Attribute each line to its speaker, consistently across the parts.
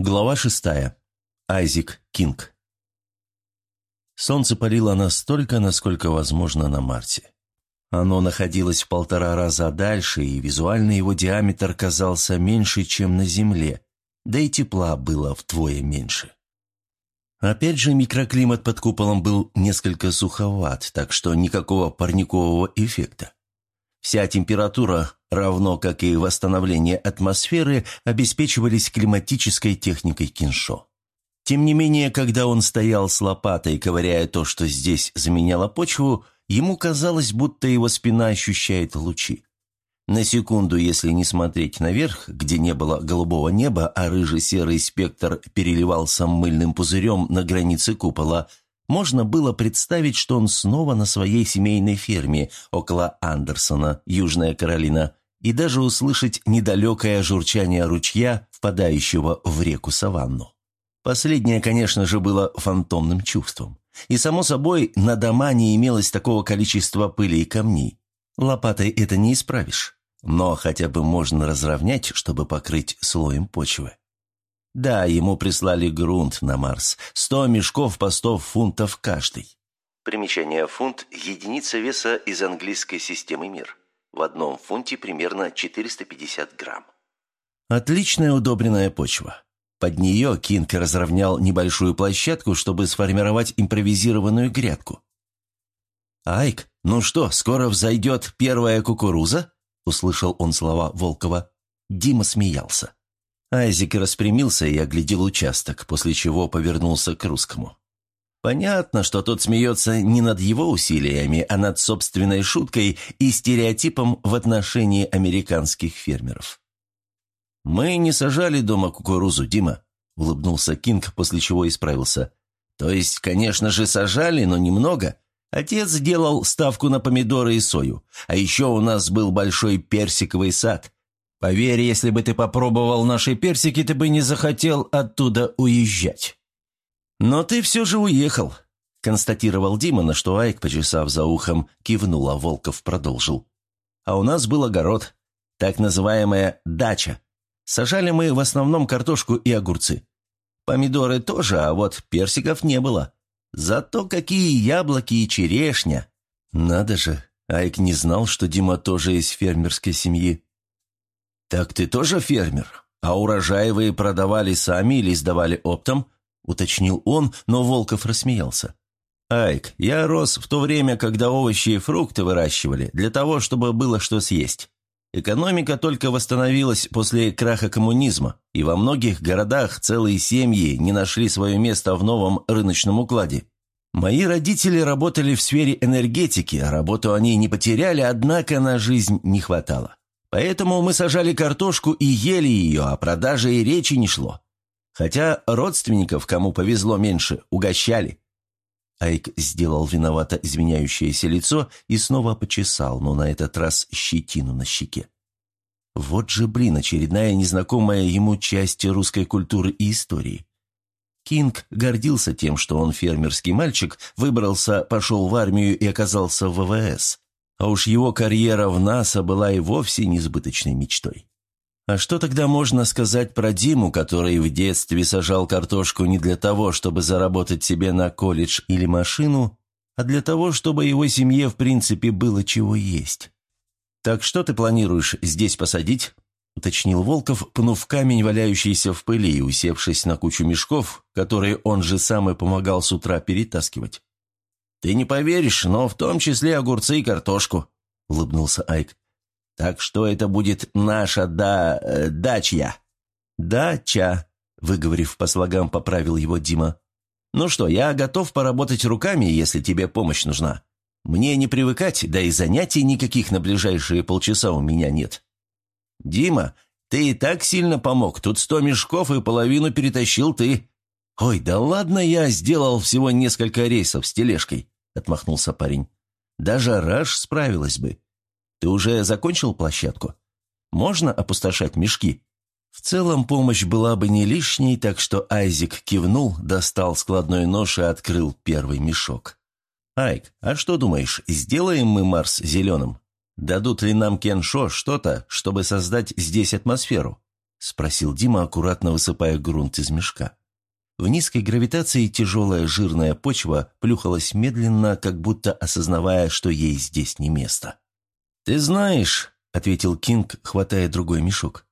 Speaker 1: Глава шестая. Айзик Кинг. Солнце палило настолько, насколько возможно на Марсе. Оно находилось в полтора раза дальше, и визуально его диаметр казался меньше, чем на Земле, да и тепла было вдвое меньше. Опять же, микроклимат под куполом был несколько суховат, так что никакого парникового эффекта. Вся температура, равно как и восстановление атмосферы, обеспечивались климатической техникой киншо. Тем не менее, когда он стоял с лопатой, ковыряя то, что здесь заменяло почву, ему казалось, будто его спина ощущает лучи. На секунду, если не смотреть наверх, где не было голубого неба, а рыжий-серый спектр переливался мыльным пузырем на границе купола, можно было представить, что он снова на своей семейной ферме около Андерсона, Южная Каролина, и даже услышать недалекое журчание ручья, впадающего в реку Саванну. Последнее, конечно же, было фантомным чувством. И, само собой, на дома не имелось такого количества пыли и камней. Лопатой это не исправишь. Но хотя бы можно разровнять, чтобы покрыть слоем почвы. Да, ему прислали грунт на Марс. Сто мешков по сто фунтов каждый. Примечание «фунт» – единица веса из английской системы МИР. В одном фунте примерно 450 грамм. Отличная удобренная почва. Под нее Кинг разровнял небольшую площадку, чтобы сформировать импровизированную грядку. «Айк, ну что, скоро взойдет первая кукуруза?» услышал он слова Волкова. Дима смеялся. Айзек распрямился и оглядел участок, после чего повернулся к русскому. Понятно, что тот смеется не над его усилиями, а над собственной шуткой и стереотипом в отношении американских фермеров. «Мы не сажали дома кукурузу, Дима», — улыбнулся Кинг, после чего исправился. «То есть, конечно же, сажали, но немного. Отец делал ставку на помидоры и сою. А еще у нас был большой персиковый сад. Поверь, если бы ты попробовал наши персики, ты бы не захотел оттуда уезжать. Но ты все же уехал, констатировал Дима, на что Айк, почесав за ухом, кивнул, а Волков продолжил. А у нас был огород, так называемая дача. Сажали мы в основном картошку и огурцы. Помидоры тоже, а вот персиков не было. Зато какие яблоки и черешня! Надо же, Айк не знал, что Дима тоже из фермерской семьи. «Так ты тоже фермер? А урожай вы продавали сами или сдавали оптом?» – уточнил он, но Волков рассмеялся. «Айк, я рос в то время, когда овощи и фрукты выращивали, для того, чтобы было что съесть. Экономика только восстановилась после краха коммунизма, и во многих городах целые семьи не нашли свое место в новом рыночном укладе. Мои родители работали в сфере энергетики, а работу они не потеряли, однако на жизнь не хватало. Поэтому мы сажали картошку и ели ее, а продажи и речи не шло. Хотя родственников, кому повезло меньше, угощали. Айк сделал виновато изменяющееся лицо и снова почесал, но на этот раз щетину на щеке. Вот же, блин, очередная незнакомая ему часть русской культуры и истории. Кинг гордился тем, что он фермерский мальчик, выбрался, пошел в армию и оказался в ВВС. А уж его карьера в НАСА была и вовсе несбыточной мечтой. А что тогда можно сказать про Диму, который в детстве сажал картошку не для того, чтобы заработать себе на колледж или машину, а для того, чтобы его семье в принципе было чего есть? «Так что ты планируешь здесь посадить?» – уточнил Волков, пнув камень, валяющийся в пыли, и усевшись на кучу мешков, которые он же сам и помогал с утра перетаскивать. «Ты не поверишь, но в том числе огурцы и картошку», – улыбнулся Айк. Так что это будет наша да... Э, дачья». «Дача», — выговорив по слогам, поправил его Дима. «Ну что, я готов поработать руками, если тебе помощь нужна. Мне не привыкать, да и занятий никаких на ближайшие полчаса у меня нет». «Дима, ты и так сильно помог. Тут сто мешков и половину перетащил ты». «Ой, да ладно, я сделал всего несколько рейсов с тележкой», — отмахнулся парень. «Даже Раш справилась бы. Ты уже закончил площадку? Можно опустошать мешки?» В целом помощь была бы не лишней, так что Айзик кивнул, достал складной нож и открыл первый мешок. «Айк, а что думаешь, сделаем мы Марс зеленым? Дадут ли нам Кеншо что-то, чтобы создать здесь атмосферу?» – спросил Дима, аккуратно высыпая грунт из мешка. В низкой гравитации тяжелая жирная почва плюхалась медленно, как будто осознавая, что ей здесь не место. «Ты знаешь», — ответил Кинг, хватая другой мешок,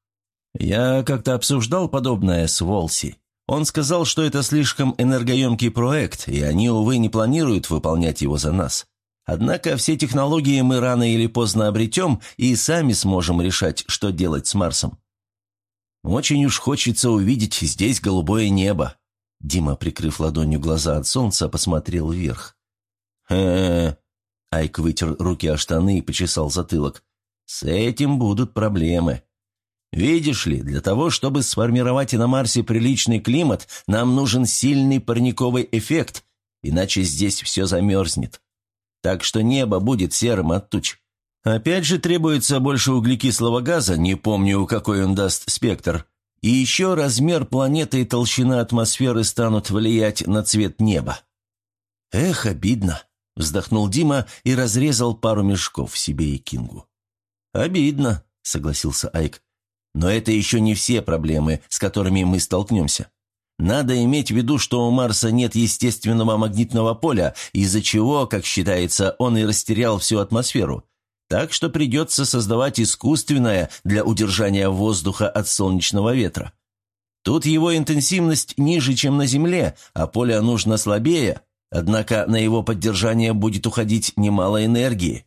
Speaker 1: «я как-то обсуждал подобное с Волси. Он сказал, что это слишком энергоемкий проект, и они, увы, не планируют выполнять его за нас. Однако все технологии мы рано или поздно обретем и сами сможем решать, что делать с Марсом. Очень уж хочется увидеть здесь голубое небо. Дима, прикрыв ладонью глаза от солнца, посмотрел вверх. «Хе-хе...» Айк вытер руки о штаны и почесал затылок. «С этим будут проблемы. Видишь ли, для того, чтобы сформировать на Марсе приличный климат, нам нужен сильный парниковый эффект, иначе здесь все замерзнет так что небо будет серым от туч. Опять же требуется больше углекислого газа, не помню, какой он даст спектр. И еще размер планеты и толщина атмосферы станут влиять на цвет неба. «Эх, обидно», — вздохнул Дима и разрезал пару мешков себе и Кингу. «Обидно», — согласился Айк. «Но это еще не все проблемы, с которыми мы столкнемся. Надо иметь в виду, что у Марса нет естественного магнитного поля, из-за чего, как считается, он и растерял всю атмосферу. Так что придется создавать искусственное для удержания воздуха от солнечного ветра. Тут его интенсивность ниже, чем на Земле, а поле нужно слабее, однако на его поддержание будет уходить немало энергии.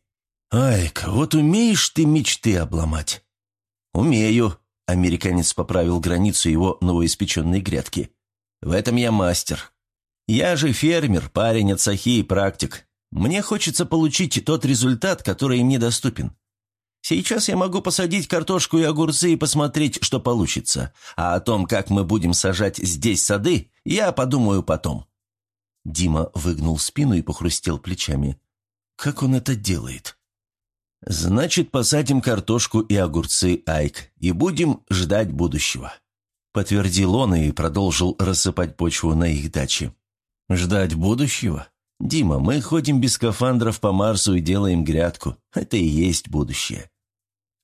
Speaker 1: «Айк, вот умеешь ты мечты обломать?» «Умею», — американец поправил границу его новоиспеченной грядки. В этом я мастер. Я же фермер, парень от сахи и практик. Мне хочется получить тот результат, который мне доступен. Сейчас я могу посадить картошку и огурцы и посмотреть, что получится. А о том, как мы будем сажать здесь сады, я подумаю потом». Дима выгнул спину и похрустел плечами. «Как он это делает?» «Значит, посадим картошку и огурцы, Айк, и будем ждать будущего». Подтвердил он и продолжил рассыпать почву на их даче. «Ждать будущего? Дима, мы ходим без скафандров по Марсу и делаем грядку. Это и есть будущее.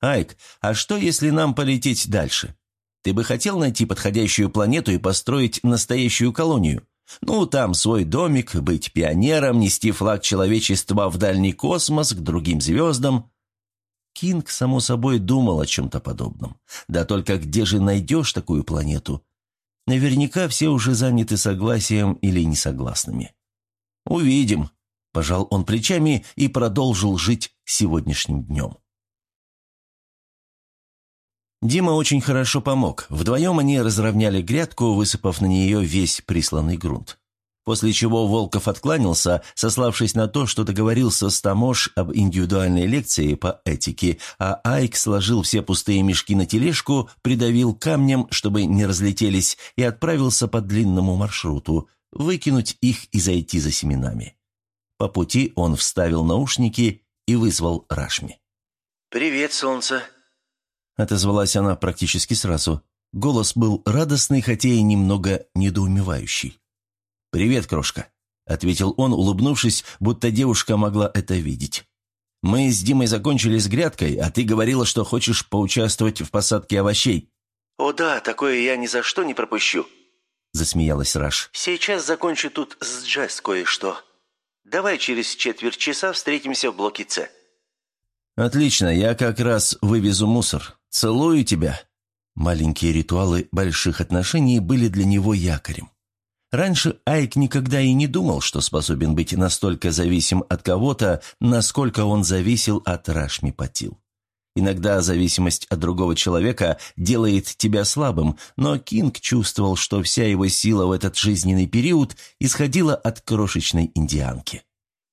Speaker 1: Айк, а что, если нам полететь дальше? Ты бы хотел найти подходящую планету и построить настоящую колонию? Ну, там свой домик, быть пионером, нести флаг человечества в дальний космос, к другим звездам. Кинг, само собой, думал о чем-то подобном. Да только где же найдешь такую планету? Наверняка все уже заняты согласием или несогласными. «Увидим», – пожал он плечами и продолжил жить сегодняшним днем. Дима очень хорошо помог. Вдвоем они разровняли грядку, высыпав на нее весь присланный грунт. После чего Волков откланялся, сославшись на то, что договорился с Тамош об индивидуальной лекции по этике, а Айк сложил все пустые мешки на тележку, придавил камнем, чтобы не разлетелись, и отправился по длинному маршруту, выкинуть их и зайти за семенами. По пути он вставил наушники и вызвал Рашми.
Speaker 2: «Привет, солнце!»
Speaker 1: Отозвалась она практически сразу. Голос был радостный, хотя и немного недоумевающий. «Привет, крошка», — ответил он, улыбнувшись, будто девушка могла это видеть. «Мы с Димой закончили с грядкой, а ты говорила, что хочешь поучаствовать в посадке овощей».
Speaker 2: «О да, такое я ни за что не пропущу», —
Speaker 1: засмеялась Раш.
Speaker 2: «Сейчас закончу тут с Джесс кое-что. Давай через четверть часа встретимся в блоке С».
Speaker 1: «Отлично, я как раз вывезу мусор. Целую тебя». Маленькие ритуалы больших отношений были для него якорем. Раньше Айк никогда и не думал, что способен быть настолько зависим от кого-то, насколько он зависел от Рашми Патил. Иногда зависимость от другого человека делает тебя слабым, но Кинг чувствовал, что вся его сила в этот жизненный период исходила от крошечной индианки.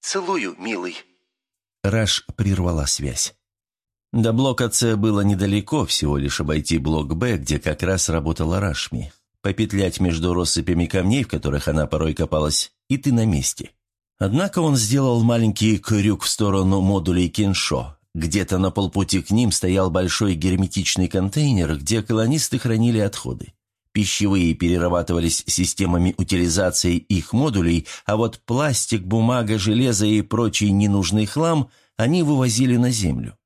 Speaker 2: «Целую, милый».
Speaker 1: Раш прервала связь. До блока С было недалеко, всего лишь обойти блок Б, где как раз работала Рашми попетлять между россыпями камней, в которых она порой копалась, и ты на месте. Однако он сделал маленький крюк в сторону модулей Кеншо. Где-то на полпути к ним стоял большой герметичный контейнер, где колонисты хранили отходы. Пищевые перерабатывались системами утилизации их модулей, а вот пластик, бумага, железо и прочий ненужный хлам они вывозили на землю.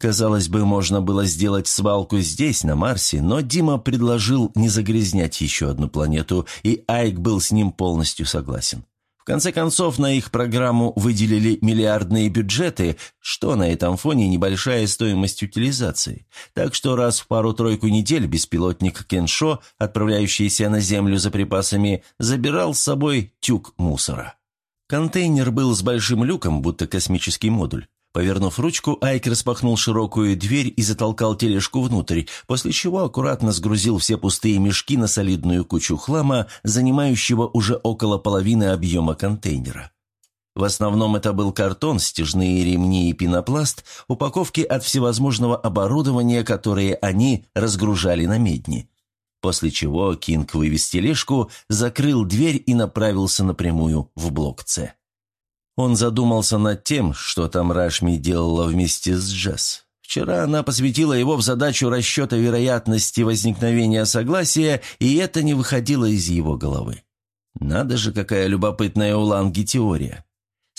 Speaker 1: Казалось бы, можно было сделать свалку здесь, на Марсе, но Дима предложил не загрязнять еще одну планету, и Айк был с ним полностью согласен. В конце концов, на их программу выделили миллиардные бюджеты, что на этом фоне небольшая стоимость утилизации. Так что раз в пару-тройку недель беспилотник Кеншо, отправляющийся на Землю за припасами, забирал с собой тюк мусора. Контейнер был с большим люком, будто космический модуль. Повернув ручку, Айк распахнул широкую дверь и затолкал тележку внутрь, после чего аккуратно сгрузил все пустые мешки на солидную кучу хлама, занимающего уже около половины объема контейнера. В основном это был картон, стяжные ремни и пенопласт, упаковки от всевозможного оборудования, которые они разгружали на медни. После чего Кинг вывез тележку, закрыл дверь и направился напрямую в блок «С». Он задумался над тем, что там Рашми делала вместе с Джесс. Вчера она посвятила его в задачу расчета вероятности возникновения согласия, и это не выходило из его головы. Надо же, какая любопытная у Ланги теория.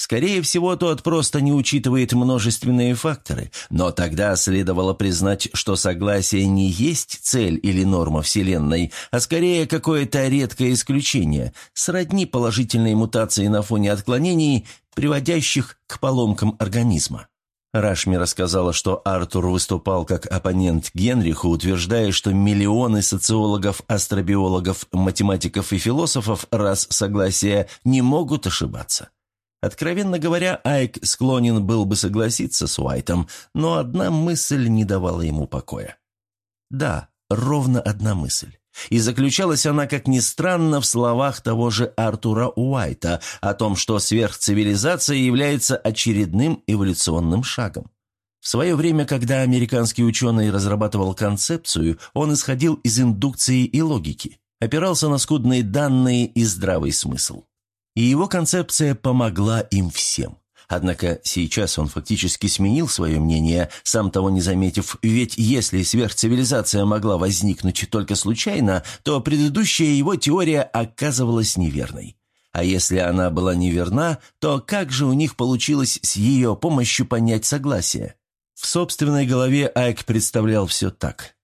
Speaker 1: Скорее всего, тот просто не учитывает множественные факторы, но тогда следовало признать, что согласие не есть цель или норма Вселенной, а скорее какое-то редкое исключение, сродни положительной мутации на фоне отклонений, приводящих к поломкам организма. Рашми рассказала, что Артур выступал как оппонент Генриху, утверждая, что миллионы социологов, астробиологов, математиков и философов раз согласия не могут ошибаться. Откровенно говоря, Айк склонен был бы согласиться с Уайтом, но одна мысль не давала ему покоя. Да, ровно одна мысль. И заключалась она, как ни странно, в словах того же Артура Уайта о том, что сверхцивилизация является очередным эволюционным шагом. В свое время, когда американский ученый разрабатывал концепцию, он исходил из индукции и логики, опирался на скудные данные и здравый смысл. И его концепция помогла им всем. Однако сейчас он фактически сменил свое мнение, сам того не заметив, ведь если сверхцивилизация могла возникнуть только случайно, то предыдущая его теория оказывалась неверной. А если она была неверна, то как же у них получилось с ее помощью понять согласие? В собственной голове Айк представлял все так.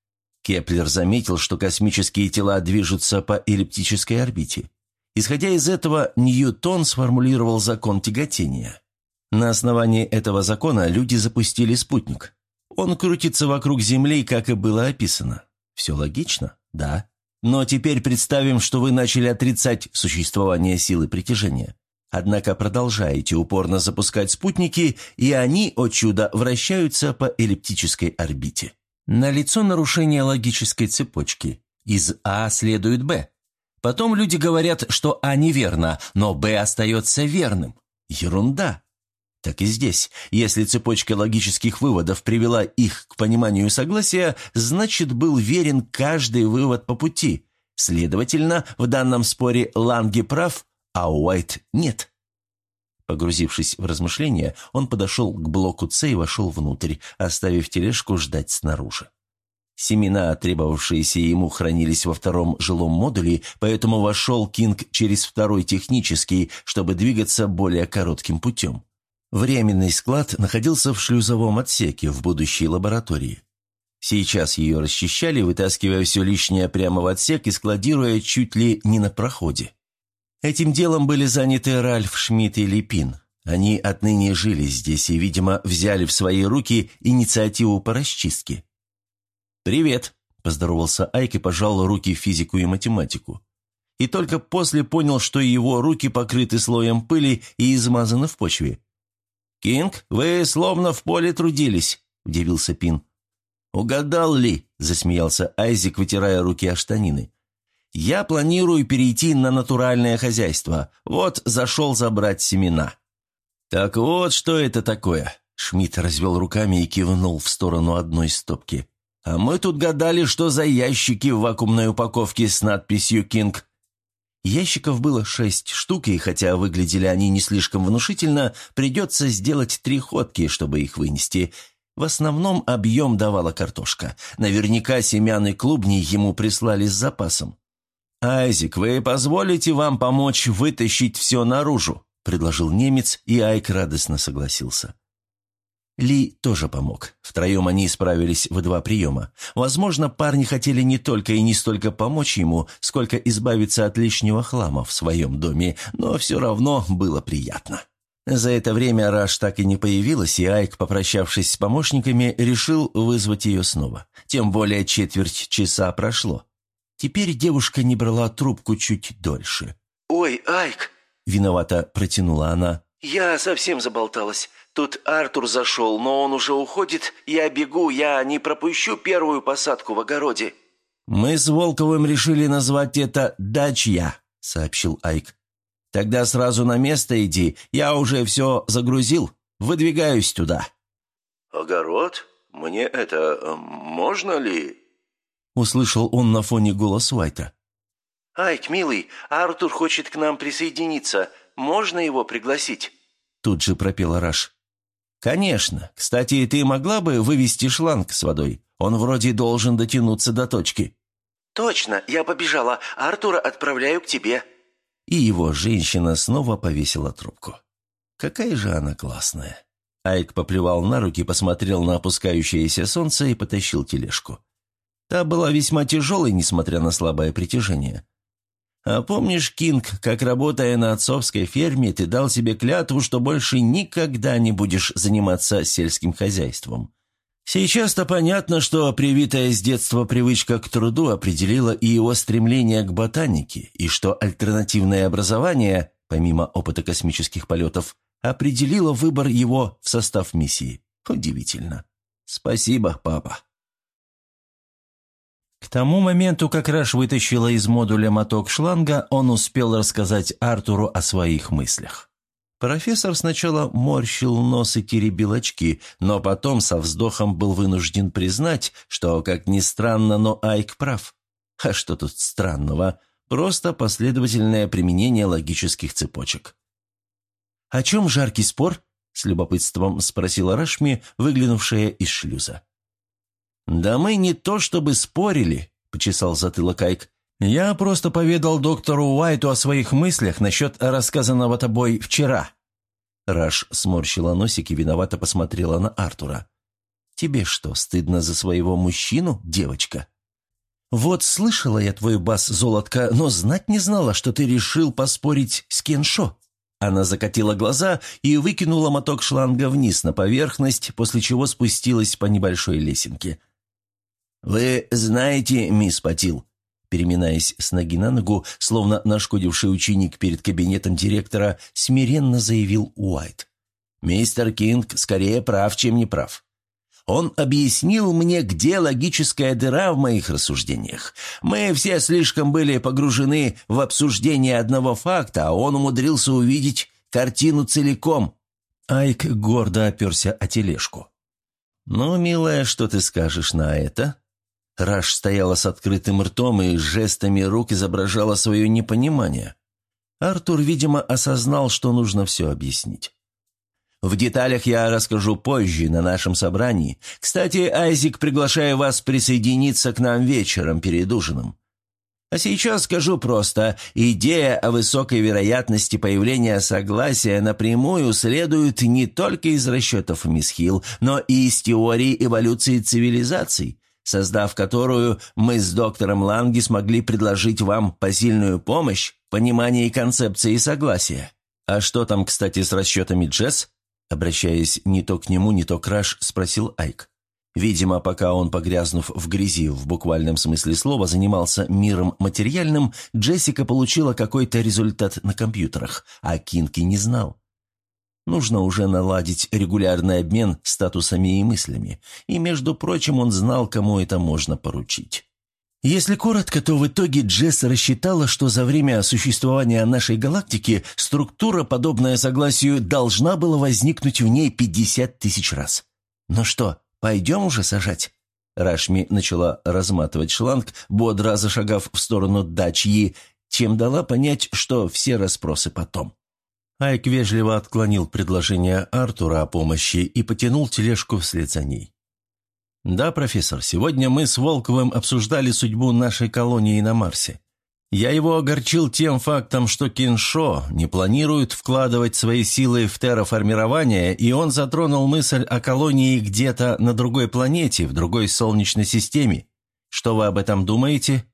Speaker 1: Кеплер заметил, что космические тела движутся по эллиптической орбите. Исходя из этого, Ньютон сформулировал закон тяготения. На основании этого закона люди запустили спутник. Он крутится вокруг Земли, как и было описано. Все логично? Да. Но теперь представим, что вы начали отрицать существование силы притяжения. Однако продолжаете упорно запускать спутники, и они, о чудо, вращаются по эллиптической орбите. Налицо нарушение логической цепочки. Из А следует Б. Потом люди говорят, что А неверно, но Б остается верным. Ерунда. Так и здесь. Если цепочка логических выводов привела их к пониманию согласия, значит, был верен каждый вывод по пути. Следовательно, в данном споре Ланге прав, а Уайт нет. Погрузившись в размышления, он подошел к блоку С и вошел внутрь, оставив тележку ждать снаружи. Семена, требовавшиеся ему, хранились во втором жилом модуле, поэтому вошел Кинг через второй технический, чтобы двигаться более коротким путем. Временный склад находился в шлюзовом отсеке в будущей лаборатории. Сейчас ее расчищали, вытаскивая все лишнее прямо в отсек и складируя чуть ли не на проходе. Этим делом были заняты Ральф Шмидт и Липин. Они отныне жили здесь и, видимо, взяли в свои руки инициативу по расчистке. «Привет», – поздоровался Айк и пожал руки физику и математику. И только после понял, что его руки покрыты слоем пыли и измазаны в почве. «Кинг, вы словно в поле трудились», – удивился Пин. «Угадал ли?» – засмеялся Айзик, вытирая руки о штанины. «Я планирую перейти на натуральное хозяйство. Вот зашел забрать семена». «Так вот, что это такое?» Шмидт развел руками и кивнул в сторону одной стопки. А мы тут гадали, что за ящики в вакуумной упаковке с надписью «Кинг». Ящиков было шесть штук, и хотя выглядели они не слишком внушительно, придется сделать три ходки, чтобы их вынести. В основном объем давала картошка. Наверняка семян и клубней ему прислали с запасом. «Айзик, вы позволите вам помочь вытащить все наружу?» – предложил немец, и Айк радостно согласился. Ли тоже помог. Втроем они справились в два приема. Возможно, парни хотели не только и не столько помочь ему, сколько избавиться от лишнего хлама в своем доме, но все равно было приятно. За это время Раш так и не появилась, и Айк, попрощавшись с помощниками, решил вызвать ее снова. Тем более четверть часа прошло. Теперь девушка не брала трубку чуть дольше.
Speaker 2: «Ой, Айк!»
Speaker 1: – виновато протянула она.
Speaker 2: «Я совсем заболталась. Тут Артур зашел, но он уже уходит. Я бегу, я не пропущу первую посадку в огороде».
Speaker 1: «Мы с Волковым решили назвать это «дачья», — сообщил Айк. «Тогда сразу на место иди, я уже все загрузил. Выдвигаюсь туда».
Speaker 2: «Огород? Мне это... Э, можно ли?»
Speaker 1: Услышал он на фоне голос Уайта.
Speaker 2: «Айк, милый, Артур хочет к нам присоединиться. Можно его пригласить?»
Speaker 1: Тут же пропела Раш. «Конечно. Кстати, ты могла бы вывести шланг с водой? Он вроде должен дотянуться до точки».
Speaker 2: «Точно, я побежала. Артура отправляю к тебе».
Speaker 1: И его женщина снова повесила трубку. «Какая же она классная». Айк поплевал на руки, посмотрел на опускающееся солнце и потащил тележку. Та была весьма тяжелой, несмотря на слабое притяжение. А помнишь, Кинг, как работая на отцовской ферме, ты дал себе клятву, что больше никогда не будешь заниматься сельским хозяйством? Сейчас-то понятно, что привитая с детства привычка к труду определила и его стремление к ботанике, и что альтернативное образование, помимо опыта космических полетов, определило выбор его в состав миссии. Удивительно. Спасибо, папа. К тому моменту, как Раш вытащила из модуля моток шланга, он успел рассказать Артуру о своих мыслях. Профессор сначала морщил нос и теребил очки, но потом со вздохом был вынужден признать, что, как ни странно, но Айк прав. А что тут странного? Просто последовательное применение логических цепочек. «О чем жаркий спор?» – с любопытством спросила Рашми, выглянувшая из шлюза. «Да мы не то чтобы спорили», — почесал затылок Айк. «Я просто поведал доктору Уайту о своих мыслях насчет рассказанного тобой вчера». Раш сморщила носик и виновато посмотрела на Артура. «Тебе что, стыдно за своего мужчину, девочка?» «Вот слышала я твой бас, золотка, но знать не знала, что ты решил поспорить с Кеншо». Она закатила глаза и выкинула моток шланга вниз на поверхность, после чего спустилась по небольшой лесенке. «Вы знаете, мисс Патил?» Переминаясь с ноги на ногу, словно нашкодивший ученик перед кабинетом директора, смиренно заявил Уайт. «Мистер Кинг скорее прав, чем не прав. Он объяснил мне, где логическая дыра в моих рассуждениях. Мы все слишком были погружены в обсуждение одного факта, а он умудрился увидеть картину целиком». Айк гордо оперся о тележку. «Ну, милая, что ты скажешь на это?» Раш стояла с открытым ртом и жестами рук изображала свое непонимание. Артур, видимо, осознал, что нужно все объяснить. В деталях я расскажу позже, на нашем собрании. Кстати, Айзик, приглашаю вас присоединиться к нам вечером перед ужином. А сейчас скажу просто, идея о высокой вероятности появления согласия напрямую следует не только из расчетов Мисс Хилл, но и из теории эволюции цивилизаций, создав которую мы с доктором Ланги смогли предложить вам посильную помощь в понимании концепции согласия. А что там, кстати, с расчетами Джесс? Обращаясь не то к нему, не то к Раш, спросил Айк. Видимо, пока он, погрязнув в грязи, в буквальном смысле слова, занимался миром материальным, Джессика получила какой-то результат на компьютерах, а Кинки не знал. Нужно уже наладить регулярный обмен статусами и мыслями, и, между прочим, он знал, кому это можно поручить. Если коротко, то в итоге Джесс рассчитала, что за время существования нашей галактики структура, подобная согласию, должна была возникнуть в ней 50 тысяч раз. Ну что, пойдем уже сажать? Рашми начала разматывать шланг, бодро зашагав в сторону дачи, чем дала понять, что все расспросы потом. Айк вежливо отклонил предложение Артура о помощи и потянул тележку вслед за ней. «Да, профессор, сегодня мы с Волковым обсуждали судьбу нашей колонии на Марсе. Я его огорчил тем фактом, что Киншо не планирует вкладывать свои силы в терраформирование, и он затронул мысль о колонии где-то на другой планете, в другой солнечной системе. Что вы об этом думаете?»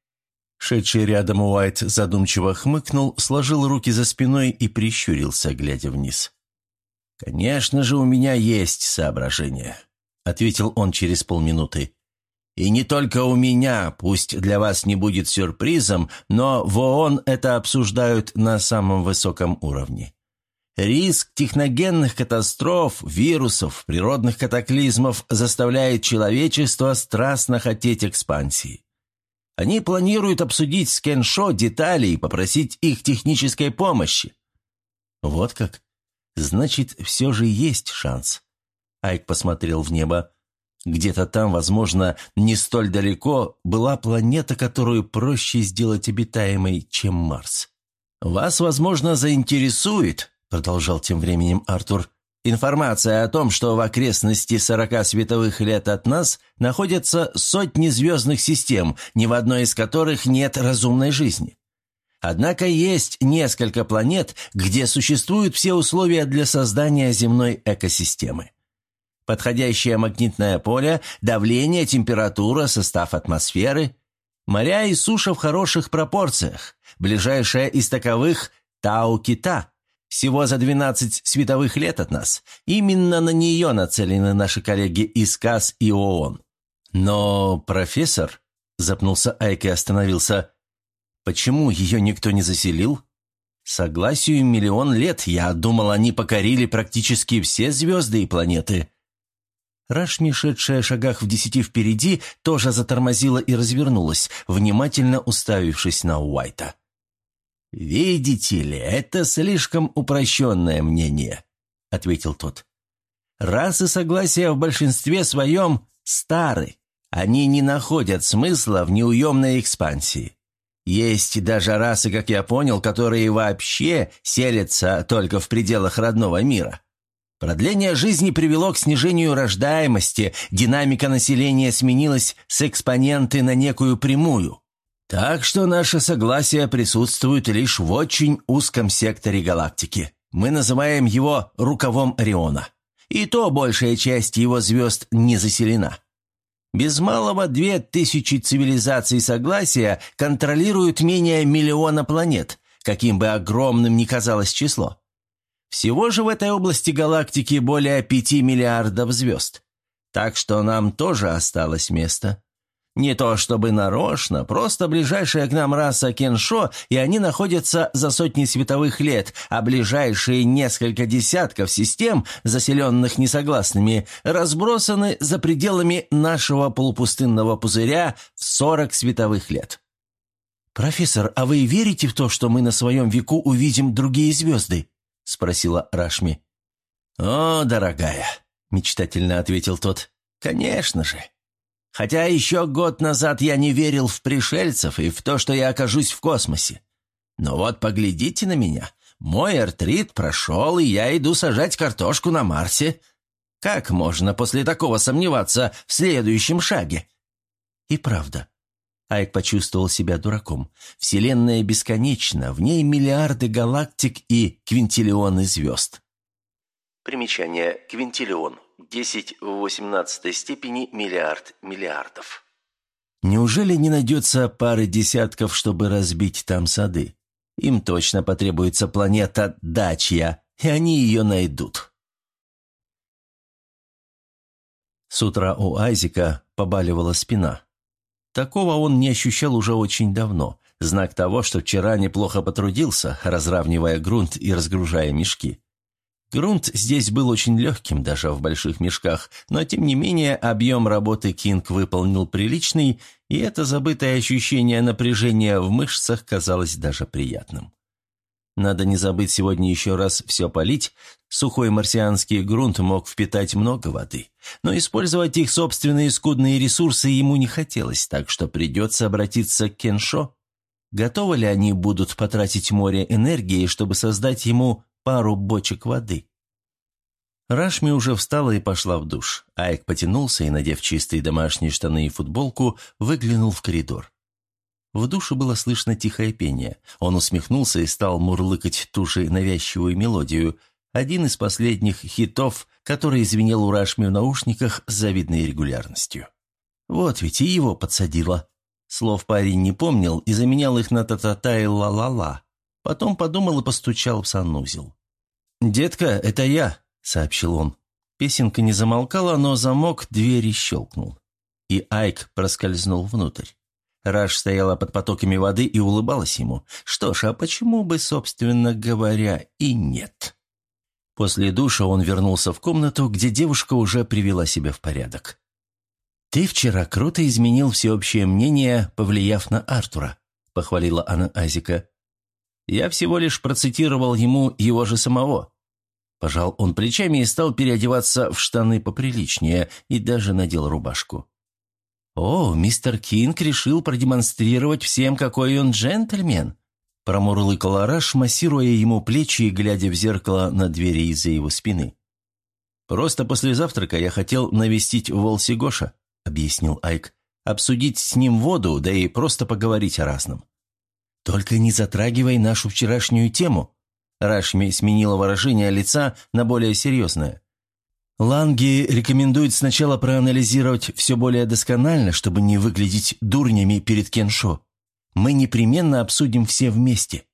Speaker 1: Шедший рядом Уайт задумчиво хмыкнул, сложил руки за спиной и прищурился, глядя вниз. «Конечно же, у меня есть соображения», — ответил он через полминуты. И не только у меня, пусть для вас не будет сюрпризом, но в ООН это обсуждают на самом высоком уровне. Риск техногенных катастроф, вирусов, природных катаклизмов заставляет человечество страстно хотеть экспансии. Они планируют обсудить с Кеншо детали и попросить их технической помощи. Вот как? Значит, все же есть шанс. Айк посмотрел в небо. Где-то там, возможно, не столь далеко, была планета, которую проще сделать обитаемой, чем Марс. «Вас, возможно, заинтересует», — продолжал тем временем Артур, «информация о том, что в окрестности сорока световых лет от нас находятся сотни звездных систем, ни в одной из которых нет разумной жизни. Однако есть несколько планет, где существуют все условия для создания земной экосистемы. Подходящее магнитное поле, давление, температура, состав атмосферы. Моря и суша в хороших пропорциях. Ближайшая из таковых – Тау-Кита. Всего за 12 световых лет от нас. Именно на нее нацелены наши коллеги из КАС и ООН. Но, профессор, запнулся Айк и остановился, почему ее никто не заселил? Согласию миллион лет, я думал, они покорили практически все звезды и планеты. Рашми, шедшая шагах в десяти впереди, тоже затормозила и развернулась, внимательно уставившись на Уайта. «Видите ли, это слишком упрощенное мнение», — ответил тот. «Расы согласия в большинстве своем стары. Они не находят смысла в неуемной экспансии. Есть даже расы, как я понял, которые вообще селятся только в пределах родного мира. Продление жизни привело к снижению рождаемости, динамика населения сменилась с экспоненты на некую прямую. Так что наше согласие присутствует лишь в очень узком секторе галактики. Мы называем его рукавом Ориона. И то большая часть его звезд не заселена. Без малого две тысячи цивилизаций согласия контролируют менее миллиона планет, каким бы огромным ни казалось число. Всего же в этой области галактики более пяти миллиардов звезд. Так что нам тоже осталось место. Не то чтобы нарочно, просто ближайшая к нам раса Кеншо, и они находятся за сотни световых лет, а ближайшие несколько десятков систем, заселенных несогласными, разбросаны за пределами нашего полупустынного пузыря в 40 световых лет. «Профессор, а вы верите в то, что мы на своем веку увидим другие звезды?» – спросила Рашми. «О, дорогая», – мечтательно ответил тот, – «конечно же. Хотя еще год назад я не верил в пришельцев и в то, что я окажусь в космосе. Но вот поглядите на меня. Мой артрит прошел, и я иду сажать картошку на Марсе. Как можно после такого сомневаться в следующем шаге?» И правда, Айк почувствовал себя дураком. Вселенная бесконечна, в ней миллиарды галактик и квинтиллионы звезд.
Speaker 2: Примечание. Квинтиллион. 10 в 18 степени миллиард миллиардов.
Speaker 1: Неужели не найдется пары десятков, чтобы разбить там сады? Им точно потребуется планета Дачья, и они ее найдут. С утра у Айзека побаливала спина. Такого он не ощущал уже очень давно. Знак того, что вчера неплохо потрудился, разравнивая грунт и разгружая мешки. Грунт здесь был очень легким, даже в больших мешках, но тем не менее объем работы Кинг выполнил приличный, и это забытое ощущение напряжения в мышцах казалось даже приятным. Надо не забыть сегодня еще раз все полить. Сухой марсианский грунт мог впитать много воды. Но использовать их собственные скудные ресурсы ему не хотелось, так что придется обратиться к Кеншо. Готовы ли они будут потратить море энергии, чтобы создать ему пару бочек воды? Рашми уже встала и пошла в душ. Айк потянулся и, надев чистые домашние штаны и футболку, выглянул в коридор. В душе было слышно тихое пение. Он усмехнулся и стал мурлыкать ту же навязчивую мелодию, один из последних хитов, который звенел у Рашми в наушниках с завидной регулярностью. Вот ведь и его подсадило. Слов парень не помнил и заменял их на та-та-та и ла-ла-ла. Потом подумал и постучал в санузел. «Детка, это я», — сообщил он. Песенка не замолкала, но замок двери щелкнул. И Айк проскользнул внутрь. Раш стояла под потоками воды и улыбалась ему. Что ж, а почему бы, собственно говоря, и нет? После душа он вернулся в комнату, где девушка уже привела себя в порядок. «Ты вчера круто изменил всеобщее мнение, повлияв на Артура», — похвалила она Азика. «Я всего лишь процитировал ему его же самого». Пожал он плечами и стал переодеваться в штаны поприличнее и даже надел рубашку. «О, мистер Кинг решил продемонстрировать всем, какой он джентльмен», промурлыкал Араш, массируя ему плечи и глядя в зеркало на двери из-за его спины. «Просто после завтрака я хотел навестить Волси Гоша», — объяснил Айк. «Обсудить с ним воду, да и просто поговорить о разном». «Только не затрагивай нашу вчерашнюю тему», — Рашми сменила выражение лица на более серьезное. Ланги рекомендует сначала проанализировать все более досконально, чтобы не выглядеть дурнями перед Кеншо. Мы непременно обсудим все вместе».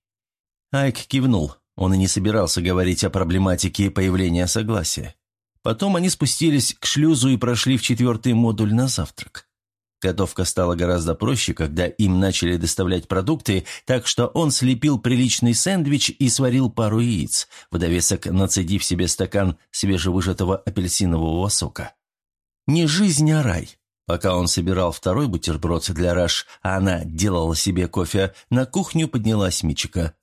Speaker 1: Айк кивнул. Он и не собирался говорить о проблематике появления согласия. Потом они спустились к шлюзу и прошли в четвертый модуль на завтрак. Готовка стала гораздо проще, когда им начали доставлять продукты, так что он слепил приличный сэндвич и сварил пару яиц, в довесок нацедив себе стакан свежевыжатого апельсинового сока. Не жизнь, а рай. Пока он собирал второй бутерброд для Раш, а она делала себе кофе, на кухню поднялась Мичика.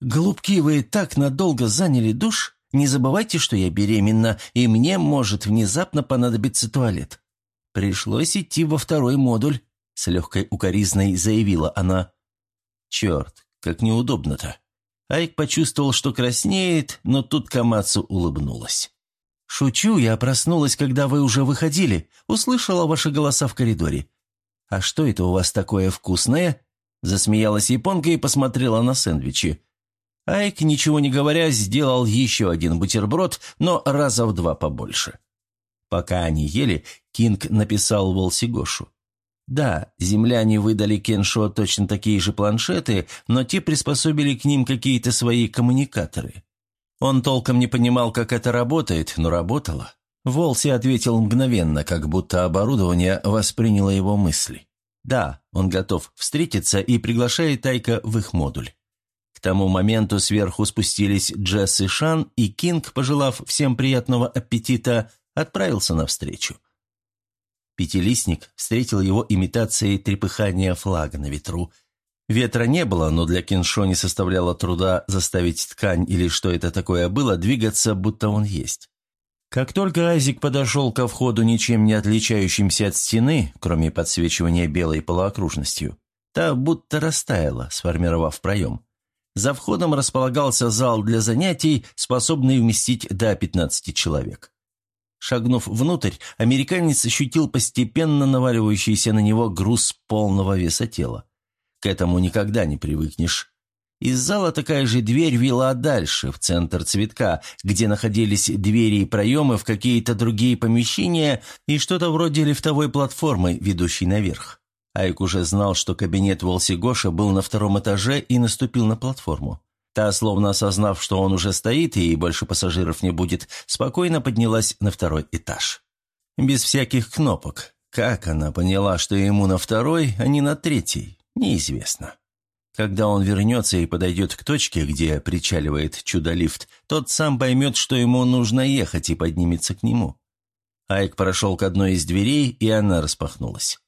Speaker 1: «Голубки, вы так надолго заняли душ? Не забывайте, что я беременна, и мне может внезапно понадобиться туалет». «Пришлось идти во второй модуль», — с легкой укоризной заявила она. «Черт, как неудобно-то». Айк почувствовал, что краснеет, но тут Камацу улыбнулась. «Шучу, я проснулась, когда вы уже выходили, услышала ваши голоса в коридоре. А что это у вас такое вкусное?» Засмеялась японка и посмотрела на сэндвичи. Айк, ничего не говоря, сделал еще один бутерброд, но раза в два побольше. Пока они ели, Кинг написал Волсигошу. Да, земляне выдали Кеншо точно такие же планшеты, но те приспособили к ним какие-то свои коммуникаторы. Он толком не понимал, как это работает, но работало. Волси ответил мгновенно, как будто оборудование восприняло его мысли. Да, он готов встретиться и приглашает Тайка в их модуль. К тому моменту сверху спустились Джесс и Шан, и Кинг, пожелав всем приятного аппетита, отправился навстречу. Пятилистник встретил его имитацией трепыхания флага на ветру. Ветра не было, но для Киншо не составляло труда заставить ткань или что это такое было двигаться, будто он есть. Как только Азик подошел ко входу, ничем не отличающимся от стены, кроме подсвечивания белой полуокружностью, та будто растаяла, сформировав проем. За входом располагался зал для занятий, способный вместить до 15 человек. Шагнув внутрь, американец ощутил постепенно наваливающийся на него груз полного веса тела. К этому никогда не привыкнешь. Из зала такая же дверь вела дальше, в центр цветка, где находились двери и проемы в какие-то другие помещения и что-то вроде лифтовой платформы, ведущей наверх. Айк уже знал, что кабинет Волси Гоша был на втором этаже и наступил на платформу. Та, словно осознав, что он уже стоит и больше пассажиров не будет, спокойно поднялась на второй этаж. Без всяких кнопок. Как она поняла, что ему на второй, а не на третий, неизвестно. Когда он вернется и подойдет к точке, где причаливает чудо-лифт, тот сам поймет, что ему нужно ехать и поднимется к нему. Айк прошел к одной из дверей, и она распахнулась.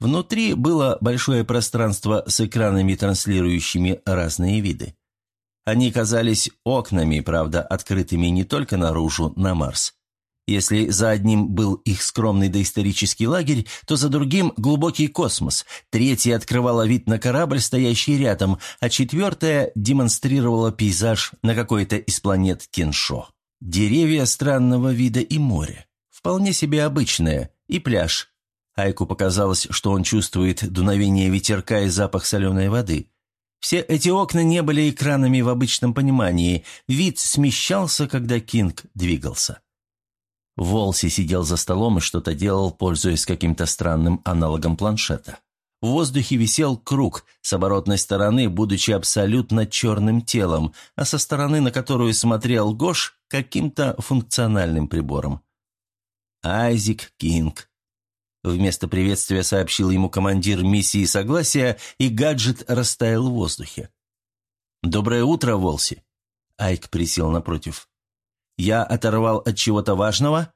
Speaker 1: Внутри было большое пространство с экранами, транслирующими разные виды. Они казались окнами, правда, открытыми не только наружу, на Марс. Если за одним был их скромный доисторический лагерь, то за другим – глубокий космос, третья открывала вид на корабль, стоящий рядом, а четвертая демонстрировала пейзаж на какой-то из планет Кеншо. Деревья странного вида и море. Вполне себе обычное. И пляж. Айку показалось, что он чувствует дуновение ветерка и запах соленой воды. Все эти окна не были экранами в обычном понимании. Вид смещался, когда Кинг двигался. Волси сидел за столом и что-то делал, пользуясь каким-то странным аналогом планшета. В воздухе висел круг, с оборотной стороны, будучи абсолютно черным телом, а со стороны, на которую смотрел Гош, каким-то функциональным прибором. Айзик Кинг. Вместо приветствия сообщил ему командир миссии согласия, и гаджет растаял в воздухе. «Доброе утро, Волси!» Айк присел напротив. «Я оторвал от чего-то важного?»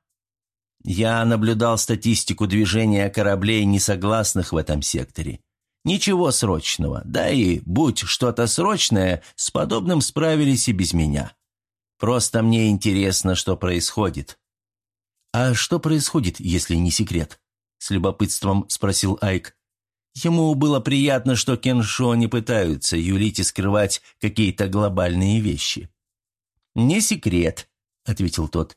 Speaker 1: Я наблюдал статистику движения кораблей, несогласных в этом секторе. Ничего срочного, да и, будь что-то срочное, с подобным справились и без меня. Просто мне интересно, что происходит». «А что происходит, если не секрет?» – с любопытством спросил Айк. Ему было приятно, что Кеншо не пытаются юлить и скрывать какие-то глобальные вещи. «Не секрет», – ответил тот.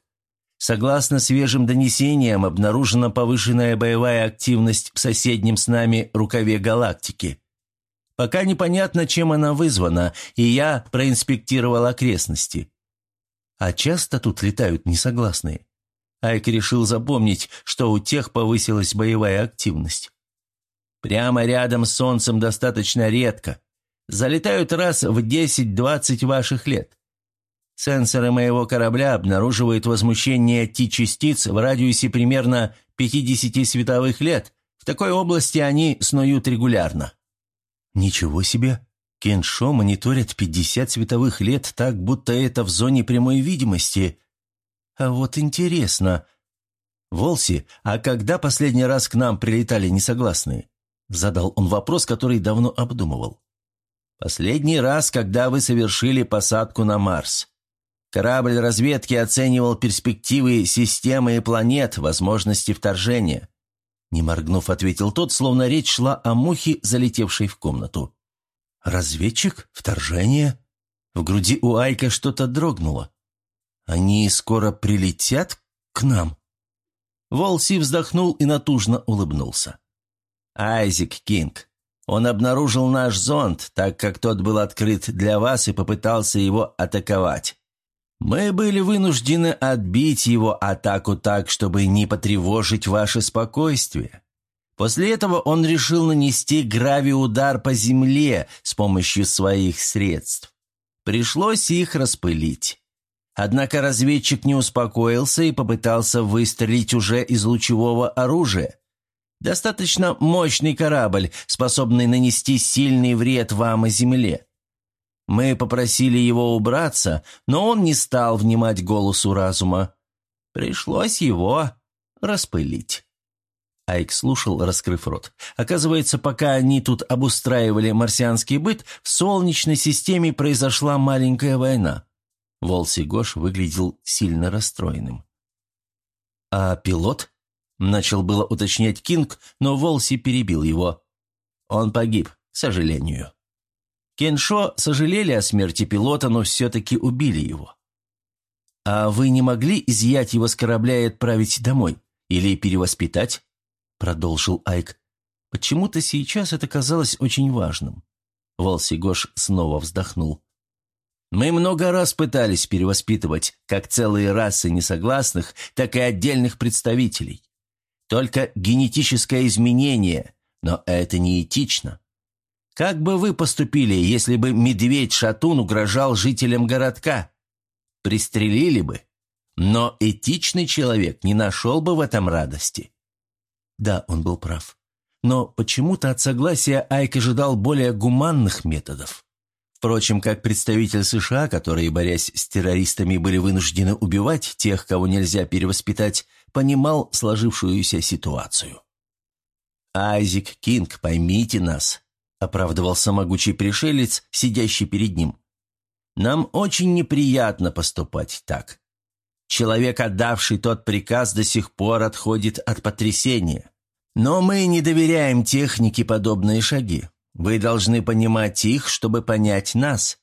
Speaker 1: Согласно свежим донесениям, обнаружена повышенная боевая активность в соседнем с нами рукаве галактики. Пока непонятно, чем она вызвана, и я проинспектировал окрестности. А часто тут летают несогласные. Айк решил запомнить, что у тех повысилась боевая активность. Прямо рядом с Солнцем достаточно редко. Залетают раз в 10-20 ваших лет. Сенсоры моего корабля обнаруживают возмущение Ти-частиц в радиусе примерно 50 световых лет. В такой области они снуют регулярно». «Ничего себе! Кеншо мониторит 50 световых лет так, будто это в зоне прямой видимости. А вот интересно...» «Волси, а когда последний раз к нам прилетали несогласные?» Задал он вопрос, который давно обдумывал. «Последний раз, когда вы совершили посадку на Марс. Корабль разведки оценивал перспективы системы и планет, возможности вторжения. Не моргнув, ответил тот, словно речь шла о мухе, залетевшей в комнату. «Разведчик? Вторжение?» В груди у Айка что-то дрогнуло. «Они скоро прилетят к нам?» Волси вздохнул и натужно улыбнулся. «Айзек Кинг. Он обнаружил наш зонд, так как тот был открыт для вас и попытался его атаковать. Мы были вынуждены отбить его атаку так, чтобы не потревожить ваше спокойствие. После этого он решил нанести грави-удар по земле с помощью своих средств. Пришлось их распылить. Однако разведчик не успокоился и попытался выстрелить уже из лучевого оружия. Достаточно мощный корабль, способный нанести сильный вред вам и Земле. Мы попросили его убраться, но он не стал внимать голосу разума. Пришлось его распылить. Айк слушал, раскрыв рот. Оказывается, пока они тут обустраивали марсианский быт, в Солнечной системе произошла маленькая война. Волси Гош выглядел сильно расстроенным. «А пилот?» – начал было уточнять Кинг, но Волси перебил его. «Он погиб, к сожалению». Кеншо сожалели о смерти пилота, но все-таки убили его. «А вы не могли изъять его с корабля и отправить домой? Или перевоспитать?» – продолжил Айк. Почему-то сейчас это казалось очень важным. Волсигош снова вздохнул. «Мы много раз пытались перевоспитывать как целые расы несогласных, так и отдельных представителей. Только генетическое изменение, но это не этично. Как бы вы поступили, если бы медведь-шатун угрожал жителям городка? Пристрелили бы. Но этичный человек не нашел бы в этом радости. Да, он был прав. Но почему-то от согласия Айк ожидал более гуманных методов. Впрочем, как представитель США, которые, борясь с террористами, были вынуждены убивать тех, кого нельзя перевоспитать, понимал сложившуюся ситуацию. «Айзек Кинг, поймите нас», – оправдывался могучий пришелец, сидящий перед ним. «Нам очень неприятно поступать так. Человек, отдавший тот приказ, до сих пор отходит от потрясения. Но мы не доверяем технике подобные шаги. Вы должны понимать их, чтобы понять нас.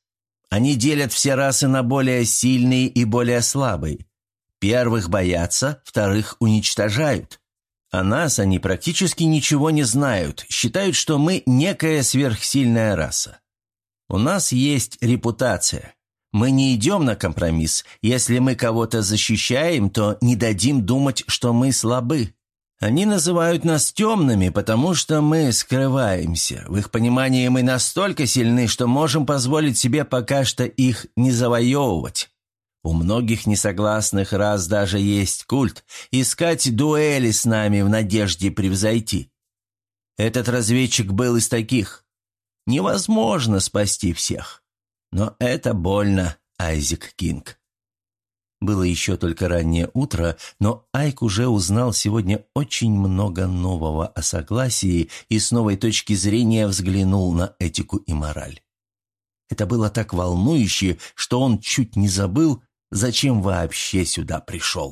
Speaker 1: Они делят все расы на более сильные и более слабые. Первых боятся, вторых уничтожают. О нас они практически ничего не знают, считают, что мы некая сверхсильная раса. У нас есть репутация. Мы не идем на компромисс. Если мы кого-то защищаем, то не дадим думать, что мы слабы. Они называют нас темными, потому что мы скрываемся. В их понимании мы настолько сильны, что можем позволить себе пока что их не завоевывать. У многих несогласных раз даже есть культ – искать дуэли с нами в надежде превзойти. Этот разведчик был из таких. Невозможно спасти всех. Но это больно, Айзек Кинг. Было еще только раннее утро, но Айк уже узнал сегодня очень много нового о согласии и с новой точки зрения взглянул на этику и мораль. Это было так волнующе, что он чуть не забыл, зачем вообще сюда пришел.